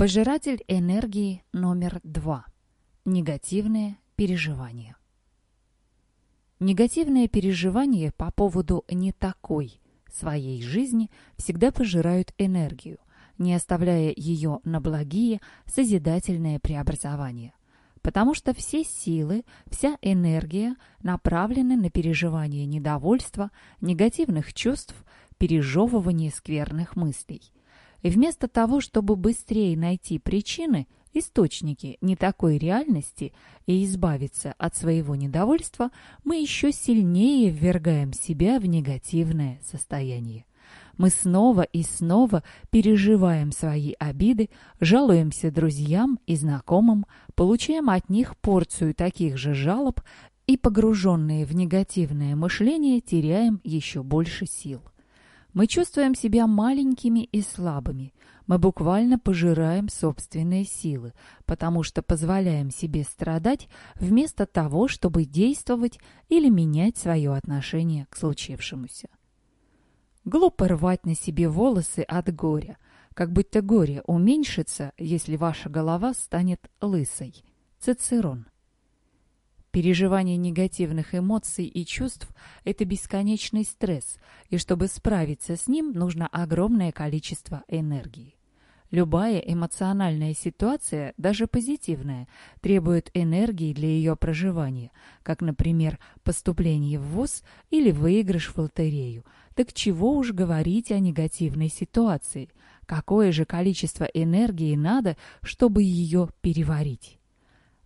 Пожиратель энергии номер два. Негативные переживания. Негативные переживания по поводу не такой своей жизни всегда пожирают энергию, не оставляя ее на благие, созидательные преобразования. Потому что все силы, вся энергия направлены на переживание недовольства, негативных чувств, пережевывание скверных мыслей. И вместо того, чтобы быстрее найти причины, источники не такой реальности и избавиться от своего недовольства, мы еще сильнее ввергаем себя в негативное состояние. Мы снова и снова переживаем свои обиды, жалуемся друзьям и знакомым, получаем от них порцию таких же жалоб и, погруженные в негативное мышление, теряем еще больше сил. Мы чувствуем себя маленькими и слабыми. Мы буквально пожираем собственные силы, потому что позволяем себе страдать вместо того, чтобы действовать или менять свое отношение к случившемуся. Глупо рвать на себе волосы от горя, как будто горе уменьшится, если ваша голова станет лысой. Цицерон. Переживание негативных эмоций и чувств – это бесконечный стресс, и чтобы справиться с ним, нужно огромное количество энергии. Любая эмоциональная ситуация, даже позитивная, требует энергии для ее проживания, как, например, поступление в ВУЗ или выигрыш в лотерею. Так чего уж говорить о негативной ситуации? Какое же количество энергии надо, чтобы ее переварить?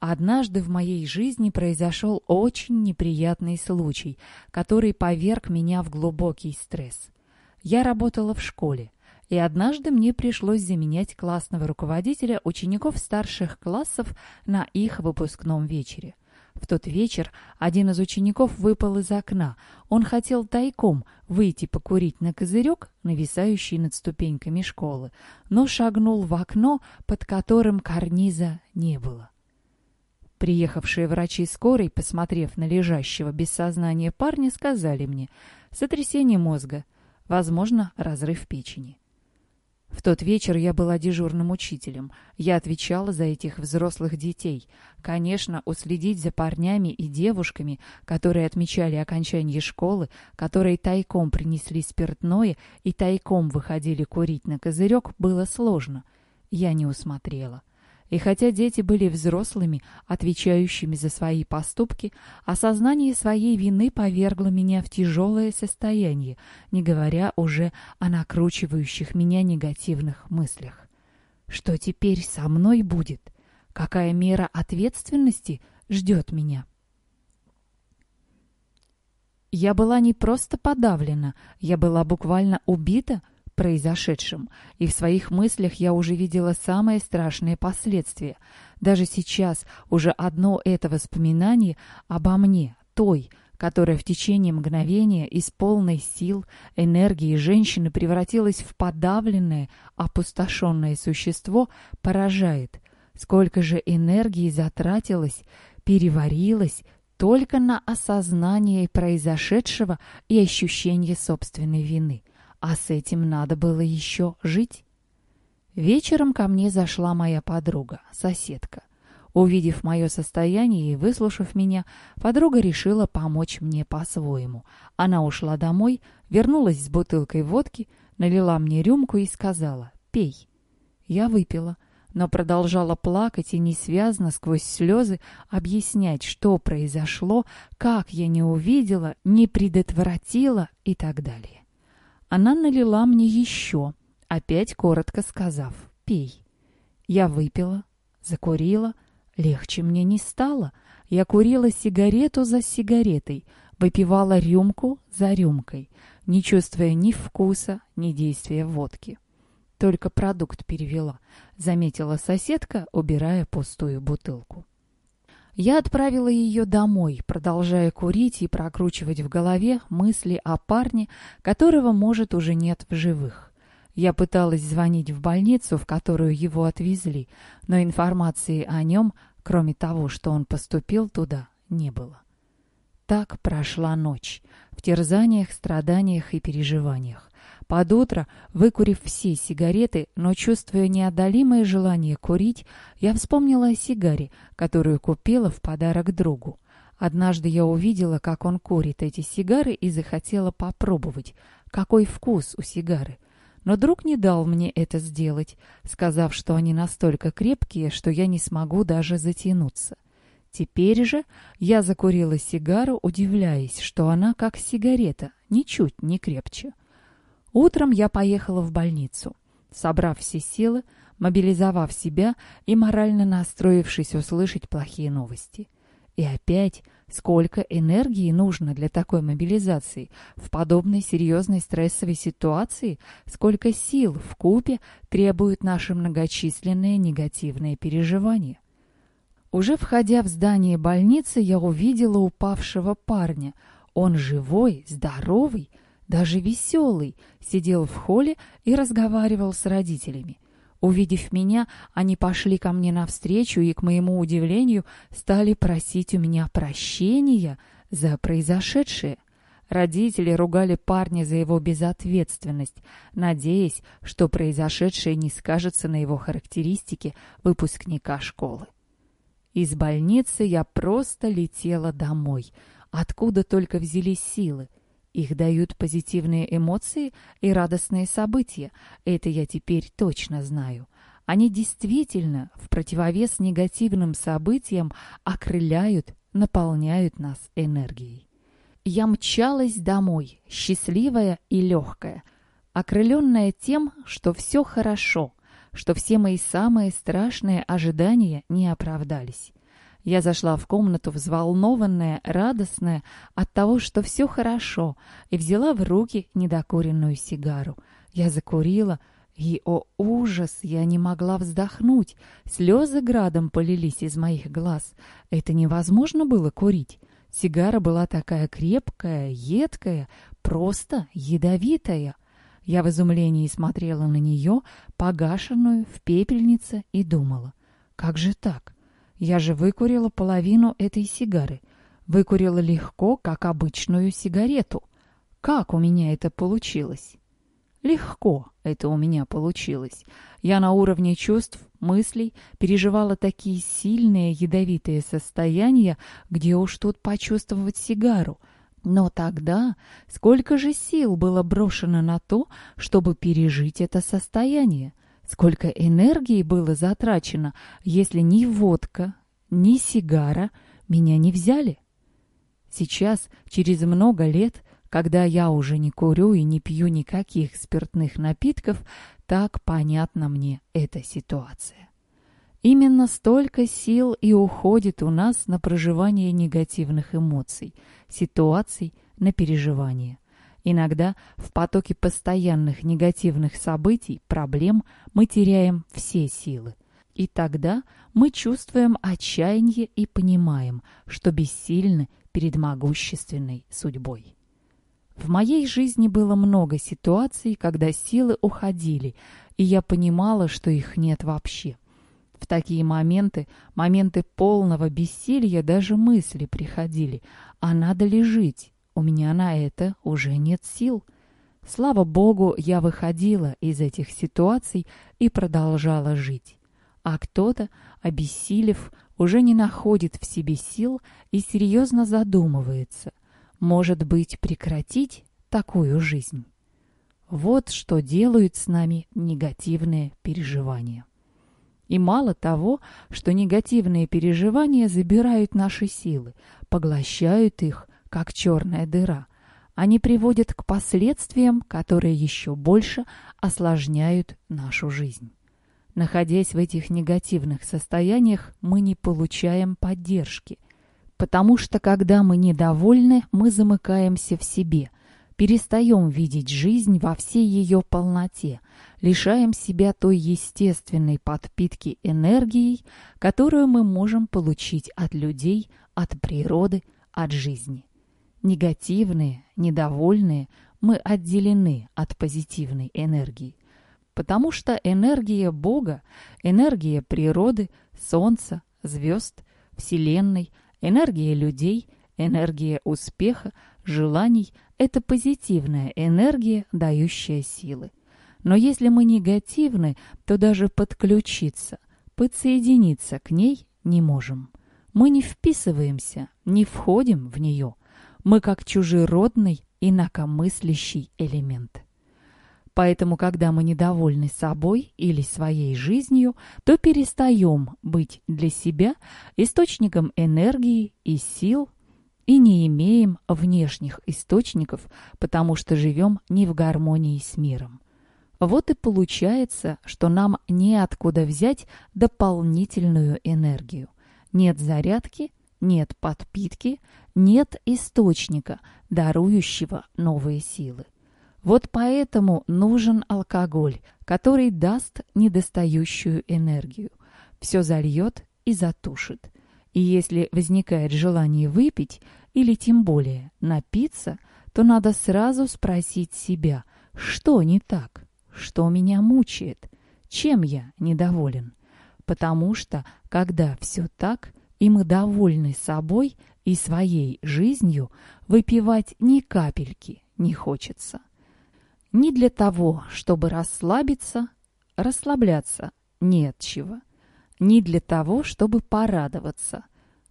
Однажды в моей жизни произошел очень неприятный случай, который поверг меня в глубокий стресс. Я работала в школе, и однажды мне пришлось заменять классного руководителя учеников старших классов на их выпускном вечере. В тот вечер один из учеников выпал из окна. Он хотел тайком выйти покурить на козырек, нависающий над ступеньками школы, но шагнул в окно, под которым карниза не было. Приехавшие врачи скорой, посмотрев на лежащего без сознания парня, сказали мне «сотрясение мозга, возможно, разрыв печени». В тот вечер я была дежурным учителем. Я отвечала за этих взрослых детей. Конечно, уследить за парнями и девушками, которые отмечали окончание школы, которые тайком принесли спиртное и тайком выходили курить на козырек, было сложно. Я не усмотрела. И хотя дети были взрослыми, отвечающими за свои поступки, осознание своей вины повергло меня в тяжелое состояние, не говоря уже о накручивающих меня негативных мыслях. Что теперь со мной будет? Какая мера ответственности ждет меня? Я была не просто подавлена, я была буквально убита произошедшем, и в своих мыслях я уже видела самые страшные последствия. Даже сейчас уже одно это воспоминание обо мне, той, которая в течение мгновения из полной сил, энергии женщины превратилась в подавленное, опустошенное существо, поражает. Сколько же энергии затратилось, переварилось только на осознание произошедшего и ощущение собственной вины. А с этим надо было еще жить. Вечером ко мне зашла моя подруга, соседка. Увидев мое состояние и выслушав меня, подруга решила помочь мне по-своему. Она ушла домой, вернулась с бутылкой водки, налила мне рюмку и сказала «Пей». Я выпила, но продолжала плакать и несвязно сквозь слезы объяснять, что произошло, как я не увидела, не предотвратила и так далее. Она налила мне еще, опять коротко сказав «пей». Я выпила, закурила, легче мне не стало. Я курила сигарету за сигаретой, выпивала рюмку за рюмкой, не чувствуя ни вкуса, ни действия водки. Только продукт перевела, заметила соседка, убирая пустую бутылку. Я отправила ее домой, продолжая курить и прокручивать в голове мысли о парне, которого, может, уже нет в живых. Я пыталась звонить в больницу, в которую его отвезли, но информации о нем, кроме того, что он поступил туда, не было. Так прошла ночь, в терзаниях, страданиях и переживаниях. Под утро, выкурив все сигареты, но чувствуя неодолимое желание курить, я вспомнила о сигаре, которую купила в подарок другу. Однажды я увидела, как он курит эти сигары и захотела попробовать, какой вкус у сигары. Но друг не дал мне это сделать, сказав, что они настолько крепкие, что я не смогу даже затянуться. Теперь же я закурила сигару, удивляясь, что она как сигарета, ничуть не крепче. Утром я поехала в больницу, собрав все силы, мобилизовав себя и морально настроившись услышать плохие новости. И опять, сколько энергии нужно для такой мобилизации в подобной серьезной стрессовой ситуации, сколько сил в купе требуют наши многочисленные негативные переживания. Уже входя в здание больницы, я увидела упавшего парня. Он живой, здоровый, даже веселый, сидел в холле и разговаривал с родителями. Увидев меня, они пошли ко мне навстречу и, к моему удивлению, стали просить у меня прощения за произошедшее. Родители ругали парня за его безответственность, надеясь, что произошедшее не скажется на его характеристике выпускника школы. Из больницы я просто летела домой, откуда только взялись силы — их дают позитивные эмоции и радостные события. Это я теперь точно знаю. Они действительно, в противовес негативным событиям, окрыляют, наполняют нас энергией. Я мчалась домой, счастливая и легкая, окрыленная тем, что все хорошо, что все мои самые страшные ожидания не оправдались. Я зашла в комнату взволнованная, радостная от того, что все хорошо, и взяла в руки недокуренную сигару. Я закурила, и, о ужас, я не могла вздохнуть. Слезы градом полились из моих глаз. Это невозможно было курить. Сигара была такая крепкая, едкая, просто ядовитая. Я в изумлении смотрела на нее, погашенную в пепельнице, и думала, как же так? Я же выкурила половину этой сигары. Выкурила легко, как обычную сигарету. Как у меня это получилось? Легко это у меня получилось. Я на уровне чувств, мыслей переживала такие сильные ядовитые состояния, где уж тут почувствовать сигару. Но тогда сколько же сил было брошено на то, чтобы пережить это состояние? Сколько энергии было затрачено, если ни водка, ни сигара меня не взяли? Сейчас, через много лет, когда я уже не курю и не пью никаких спиртных напитков, так понятна мне эта ситуация. Именно столько сил и уходит у нас на проживание негативных эмоций, ситуаций, на переживание. Иногда в потоке постоянных негативных событий, проблем мы теряем все силы. И тогда мы чувствуем отчаяние и понимаем, что бессильны перед могущественной судьбой. В моей жизни было много ситуаций, когда силы уходили, и я понимала, что их нет вообще. В такие моменты, моменты полного бессилия, даже мысли приходили, а надо ли жить, у меня на это уже нет сил. Слава Богу, я выходила из этих ситуаций и продолжала жить. А кто-то, обессилев, уже не находит в себе сил и серьезно задумывается. Может быть, прекратить такую жизнь? Вот что делают с нами негативные переживания. И мало того, что негативные переживания забирают наши силы, поглощают их, как черная дыра. Они приводят к последствиям, которые еще больше осложняют нашу жизнь. Находясь в этих негативных состояниях, мы не получаем поддержки, потому что когда мы недовольны, мы замыкаемся в себе, перестаем видеть жизнь во всей ее полноте, лишаем себя той естественной подпитки энергией, которую мы можем получить от людей, от природы, от жизни негативные, недовольные, мы отделены от позитивной энергии. Потому что энергия Бога, энергия природы, Солнца, звезд, Вселенной, энергия людей, энергия успеха, желаний, это позитивная энергия, дающая силы. Но если мы негативны, то даже подключиться, подсоединиться к ней не можем. Мы не вписываемся, не входим в нее. Мы как чужеродный, инакомыслящий элемент. Поэтому, когда мы недовольны собой или своей жизнью, то перестаем быть для себя источником энергии и сил и не имеем внешних источников, потому что живем не в гармонии с миром. Вот и получается, что нам неоткуда взять дополнительную энергию. Нет зарядки, нет подпитки, нет источника, дарующего новые силы. Вот поэтому нужен алкоголь, который даст недостающую энергию. Все зальет и затушит. И если возникает желание выпить или тем более напиться, то надо сразу спросить себя, что не так, что меня мучает, чем я недоволен. Потому что, когда все так, и мы довольны собой и своей жизнью, выпивать ни капельки не хочется. Не для того, чтобы расслабиться, расслабляться не от чего. Для того, чтобы порадоваться.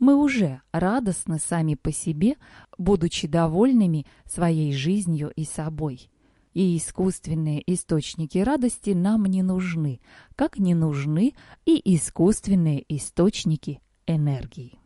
Мы уже радостны сами по себе, будучи довольными своей жизнью и собой. И искусственные источники радости нам не нужны, как не нужны и искусственные источники энергии.